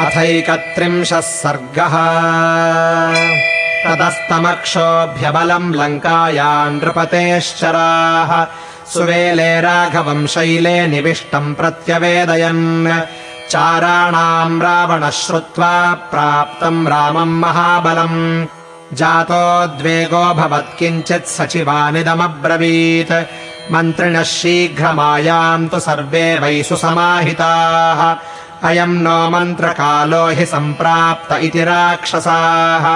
अथैकत्रिंशः सर्गः। ततस्तमक्षोभ्यबलम् लङ्काया नृपतेश्चराः। सुवेले राघवम् शैले निविष्टम् प्रत्यवेदयन्। चाराणाम् रावणः श्रुत्वा प्राप्तम् रामम् महाबलम् जातोद्वेगोऽभवत् किञ्चित् सचिवानिदमब्रवीत्। मन्त्रिणः शीघ्रमायान्तु सर्वे वै सुसमाहिताः अयम् नो मन्त्रकालो हि सम्प्राप्त इति राक्षसाः।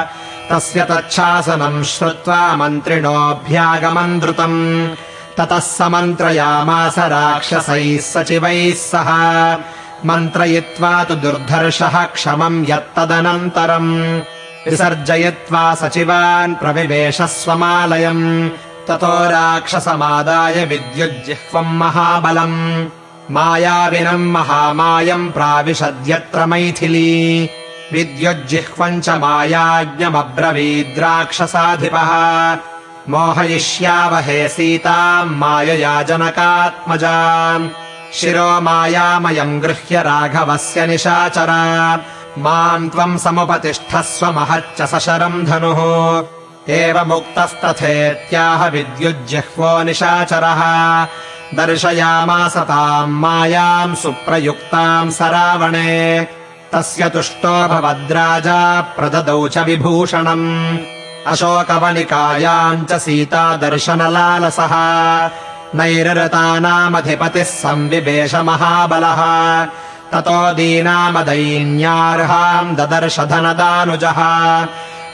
तस्य तच्छासनम् श्रुत्वा मन्त्रिणोऽभ्यागमन् द्रुतम् ततः समन्त्रयामास राक्षसैः सचिवैः सह। मन्त्रयित्वा तु दुर्धर्षः क्षमम् यत्तदनन्तरम्। विसर्जयित्वा सचिवान् प्रविवेश स्वमालयम् ततो राक्षसमादाय विद्युज्जिह्वम् महाबलम् मायाविनम् महामायम् प्राविशद्यत्र मैथिली। विद्युज्जिह्वम् च मायाज्ञमब्रवीद्राक्षसाधिपः। मोहयिष्यावहे सीताम् मायया जनकात्मजा शिरो मायामयम् गृह्य राघवस्य निशाचरा। माम् त्वम् समुपतिष्ठस्व महच्च सशरम् धनुः एवमुक्तस्तथेत्याह विद्युज्जिह्वो निशाचरः। दर्शयामास ताम् मायाम् सुप्रयुक्ताम् स रावणे तस्य तुष्टो भवद्राजा प्रददौ च विभूषणम्। अशोकवनिकायाम् च सीता दर्शनलालसः नैरृतानामधिपतिः संविवेश महाबलः ततो दीनामदैन्यार्हाम् ददर्श धनदानुजः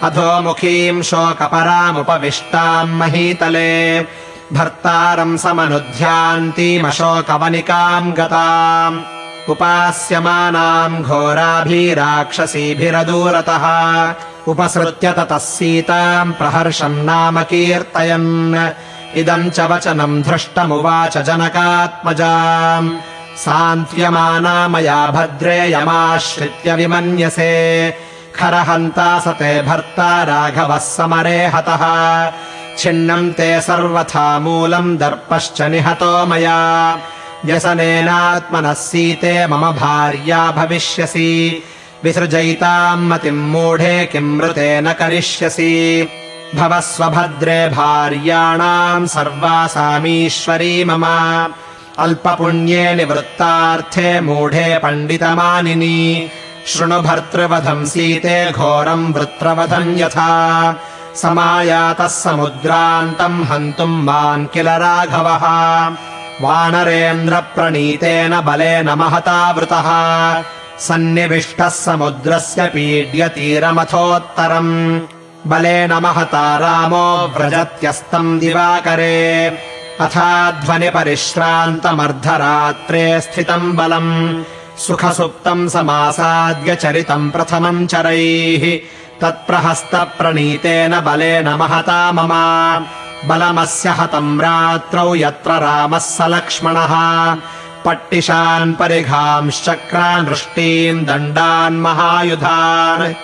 अधोमुखीम् शोकपरामुपविष्टाम् महीतले। भर्तारम् समनुध्यान्तीमशोकवनिकाम् गताम्। उपास्यमानाम् घोराभिराक्षसीभिरदूरतः। उपसृत्य ततः सीताम् प्रहर्षम् नाम कीर्तयन्। इदम् च वचनम् धृष्टमुवाच जनकात्मजा सान्त्यमाना मया भद्रे यमाश्रित्य विमन्यसे खरहन्ता स ते भर्ता राघवः समरे हतः। छिन्नम् ते सर्वथा मूलम् दर्पश्च निहतो मया। व्यसनेनात्मनः सीते मम भार्या भविष्यसि। विसृजयिताम् मतिम् मूढे किम् मृतेन करिष्यसि। भव स्वभद्रे भार्याणाम् सर्वासामीश्वरी मम। अल्पपुण्ये निवृत्तार्थे मूढे पण्डितमानिनी शृणु भर्तृवधम् सीते घोरम् वृत्रवधम् यथा। समायातः समुद्रान्तम् हन्तुम् माम् किल राघवः। वानरेन्द्रप्रणीतेन बलेन महतावृतः। सन्निविष्टः समुद्रस्य पीड्यतीरमथोत्तरम्। बलेन महता रामो व्रजत्यस्तम् दिवाकरे। अथाध्वनिपरिश्रान्तमर्धरात्रे स्थितम् बलम् सुखसुप्तम् समासाद्य चरितम् प्रथमम् चरैः। तत्प्रहस्तप्रणीतेन बलेन महता मम। बलमस्य हतम् रात्रौ यत्र रामः स लक्ष्मणः। पट्टिशान् परिघांश्चक्रान् वृष्टीन् दण्डान् महायुधान्।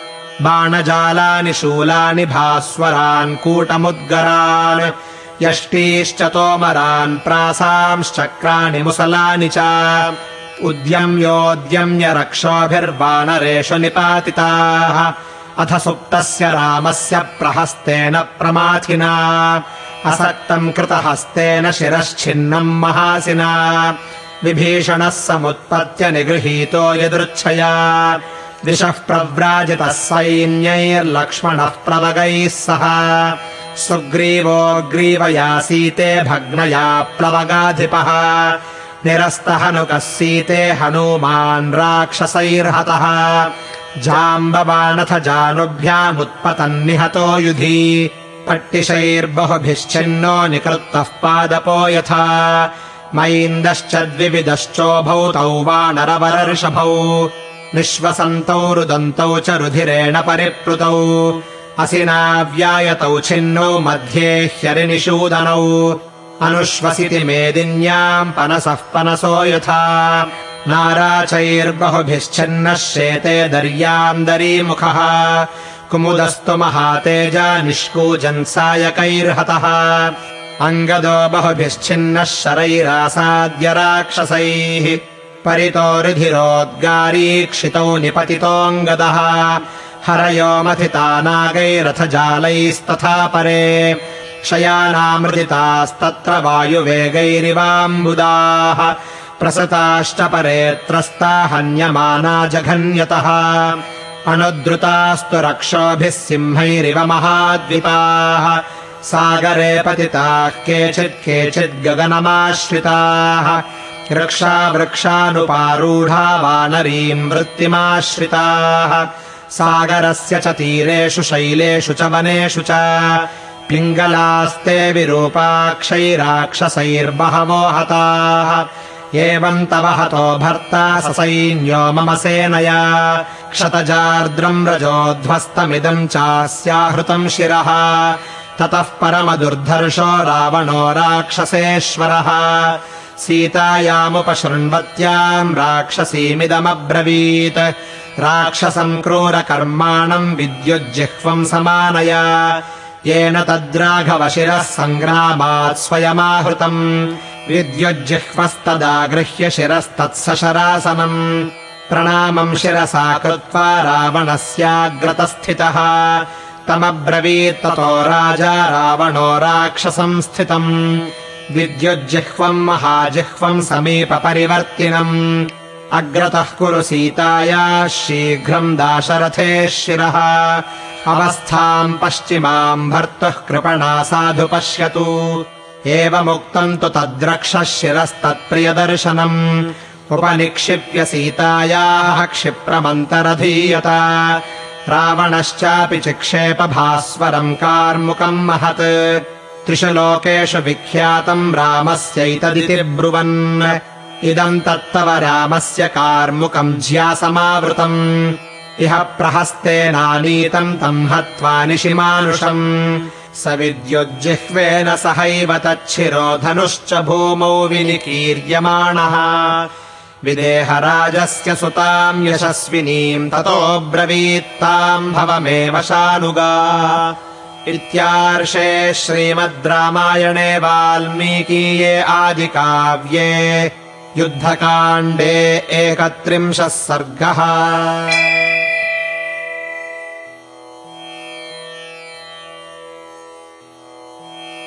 बाणजालानि शूलानि भास्वरान् कूटमुद्गरान्। यष्टीश्च तोमरान् प्रासांश्चक्राणि मुसलानि च उद्यम्योद्यम्य रक्षोभिर्वानरेषु निपातिताः। अथ सुप्तस्य रामस्य प्रहस्तेन प्रमाथिना। असक्तम् कृतहस्तेन शिरश्छिन्नम् महासिना। विभीषणः समुत्पत्य निगृहीतो यदृच्छया दिशः प्रव्राजितः सैन्यैर्लक्ष्मणः प्लवगैः सह। सुग्रीवो ग्रीवयासीते भग्नया प्लवगाधिपः निरस्तहनुकः सीते हनूमान् राक्षसैर्हतः। जाम्बवानथ जानुभ्यामुत्पतन्निहतो युधि। पट्टिशैर्बहुभिश्चिन्नो निकृत्तः पादपो यथा। मैन्दश्च द्विविदश्चोभौ तौ वानरवरर्षभौ निःश्वसन्तौ रुदन्तौ च रुधिरेण परिप्लुतौ। असिनाव्यायतौ छिन्नौ मध्ये ह्यरिनिषूदनौ अनुश्वसिति मेदिन्याम् पनसः पनसो यथा। नाराचैर्बहुभिश्चिन्नः शेते दर्याम् दरीमुखः। कुमुदस्तु महातेजा निष्कूजन् सायकैर्हतः। अङ्गदो बहुभिश्चिन्नः शरैरासाद्य राक्षसैः। परितो रुधिरोद्गारीक्षितौ निपतितोऽङ्गदः। हरयो मथिता नागैरथजालैस्तथा परे शयानामृदितास्तत्र वायुवेगैरिवाम्बुदाः प्रसताश्च परे त्रस्ता हन्यमाना जघन्यतः। अनुद्रुतास्तु रक्षोभिः सिंहैरिव महाद्विपाः। सागरे पतिताः केचित् केचिद् गगनमाश्रिताः। रक्षा वृक्षानुपारूढा वानरीम् वृत्तिमाश्रिताः। सागरस्य च तीरेषु शैलेषु च वनेषु च पिङ्गलास्ते विरूपाक्षैराक्षसैर्बहवो हताः एवम् तव हतो भर्ता ससैन्यो मम सेनया। क्षतजार्द्रम् रजोध्वस्तमिदम् चास्याहृतम् शिरः। ततः परमदुर्धर्षो रावणो राक्षसेश्वरः। सीतायामुपशृण्वत्याम् राक्षसीमिदमब्रवीत्। राक्षसम् क्रूरकर्माणम् विद्युज्जिह्वम् समानया येन तद्राघवशिरः सङ्ग्रामात् स्वयमाहृतम्। विद्युज्जिह्वस्तदा गृह्य शिरस्तत्सशरासनम्। प्रणामम् शिरसा कृत्वा रावणस्याग्रतस्थितः। तमब्रवीत्ततो राजा रावणो राक्षसम् स्थितम्। विद्युज्जिह्वम् महाजिह्वम् समीपपरिवर्तिनम् अग्रतः कुरु सीतायाः शीघ्रम् दाशरथे शिरः। अवस्थाम् पश्चिमाम् भर्तुः कृपणा साधु पश्यतु। एवमुक्तम् तु तद्रक्षः शिरस्तत्प्रियदर्शनम्। उपनिक्षिप्य सीतायाः क्षिप्रमन्तरधीयत। रावणश्चापि चिक्षेप भास्वरम् कार्मुकम् महत्। त्रिषु लोकेषु विख्यातम् रामस्यैतदिति ब्रुवन् इदम् तत्तव रामस्य कार्मुकम् ज्यासमावृतम् इह प्रहस्तेनानीतम् तम् हत्वा निशिमानुषम्। स विद्युज्जिह्वेन सहैव तच्छिरोधनुश्च भूमौ विनिकीर्यमाणः। विदेहराजस्य सुताम् यशस्विनीम् ततोऽब्रवीत्ताम् भवमेव शानुगा। इत्यार्षे श्रीमद् रामायणे वाल्मीकीये आदिकाव्ये युद्धकाण्डे एकत्रिंशः सर्गः